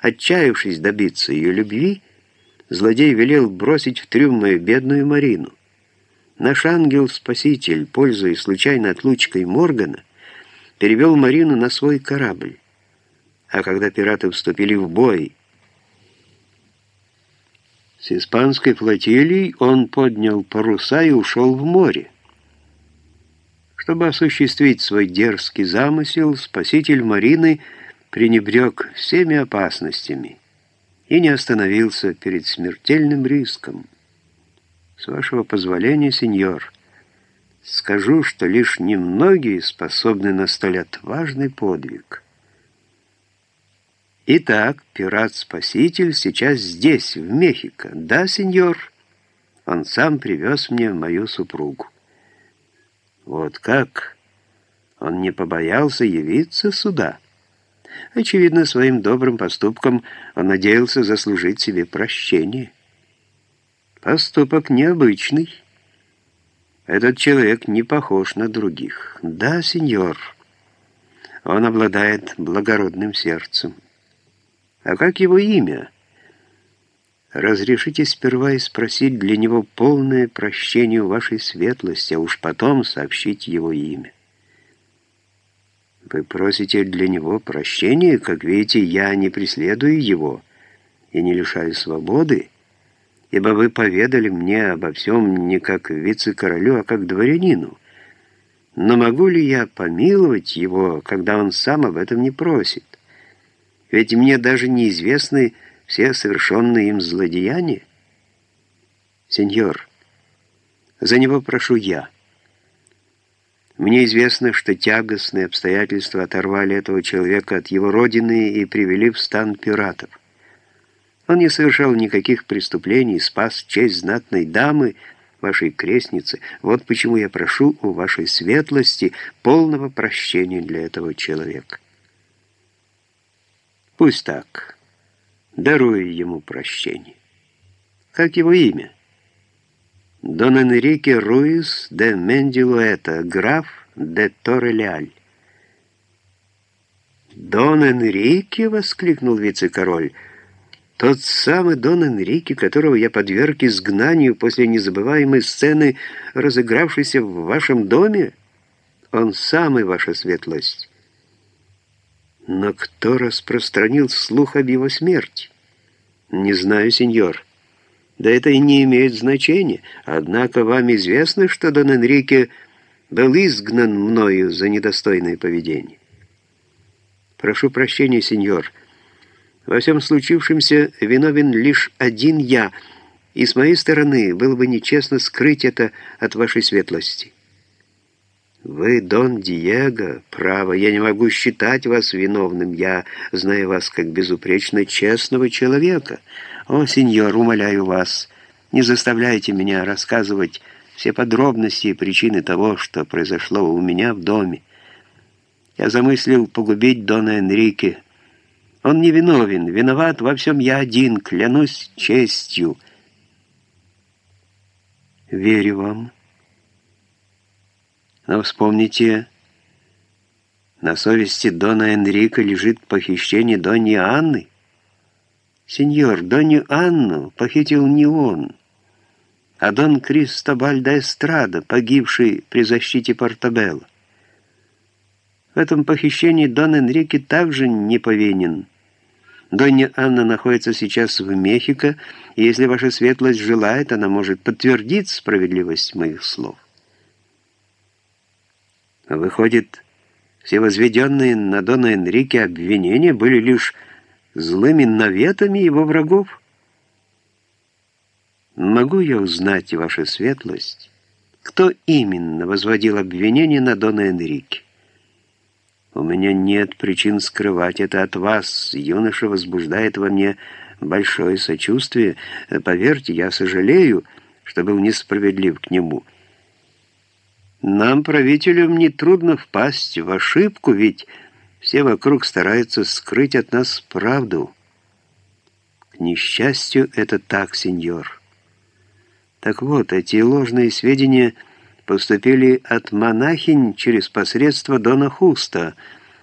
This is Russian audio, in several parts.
Отчаявшись добиться ее любви, злодей велел бросить в трюм мою бедную Марину. Наш ангел-спаситель, пользуясь случайной отлучкой Моргана, перевел Марину на свой корабль. А когда пираты вступили в бой с испанской флотилией, он поднял паруса и ушел в море. Чтобы осуществить свой дерзкий замысел, спаситель Марины пренебрег всеми опасностями и не остановился перед смертельным риском. С вашего позволения, сеньор, скажу, что лишь немногие способны на столь отважный подвиг. Итак, пират-спаситель сейчас здесь, в Мехико. Да, сеньор? Он сам привез мне мою супругу. Вот как? Он не побоялся явиться сюда. Очевидно, своим добрым поступком он надеялся заслужить себе прощение. Поступок необычный. Этот человек не похож на других. Да, сеньор, он обладает благородным сердцем. А как его имя? Разрешите сперва и спросить для него полное прощение вашей светлости, а уж потом сообщить его имя. Вы просите для него прощения, как видите, я не преследую его и не лишаю свободы, ибо вы поведали мне обо всем не как вице-королю, а как дворянину. Но могу ли я помиловать его, когда он сам об этом не просит? Ведь мне даже неизвестны все совершенные им злодеяния? Сеньор, за него прошу я. Мне известно, что тягостные обстоятельства оторвали этого человека от его родины и привели в стан пиратов. Он не совершал никаких преступлений, спас честь знатной дамы, вашей крестницы. Вот почему я прошу у вашей светлости полного прощения для этого человека. Пусть так даруя ему прощение. Как его имя? Дон Энрике Руис де Мендилуэта, граф де Торреляль. «Дон Энрике!» — воскликнул вице-король. «Тот самый Дон Энрике, которого я подверг изгнанию после незабываемой сцены, разыгравшейся в вашем доме? Он самый, ваша светлость». Но кто распространил слух об его смерти? Не знаю, сеньор. Да это и не имеет значения. Однако вам известно, что Дон Энрике был изгнан мною за недостойное поведение. Прошу прощения, сеньор. Во всем случившемся виновен лишь один я, и с моей стороны было бы нечестно скрыть это от вашей светлости. «Вы, Дон Диего, право, я не могу считать вас виновным. Я знаю вас как безупречно честного человека. О, сеньор, умоляю вас, не заставляйте меня рассказывать все подробности и причины того, что произошло у меня в доме. Я замыслил погубить Дона Энрике. Он не виновен, виноват во всем я один, клянусь честью». «Верю вам». Но вспомните, на совести Дона Энрика лежит похищение Донни Анны. Сеньор, Донни Анну похитил не он, а Дон Кристобаль де Эстрада, погибший при защите Портабелла. В этом похищении Дон Энрике также не повинен. Донья Анна находится сейчас в Мехико, и если ваша светлость желает, она может подтвердить справедливость моих слов. Выходит, все возведенные на Дона Энрике обвинения были лишь злыми наветами его врагов? Могу я узнать, ваша светлость, кто именно возводил обвинения на Дона Энрике? У меня нет причин скрывать это от вас. Юноша возбуждает во мне большое сочувствие. Поверьте, я сожалею, что был несправедлив к нему». Нам, правителям, нетрудно впасть в ошибку, ведь все вокруг стараются скрыть от нас правду. К несчастью, это так, сеньор. Так вот, эти ложные сведения поступили от монахинь через посредство Дона Хуста,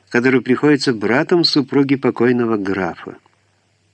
который приходится братом супруги покойного графа.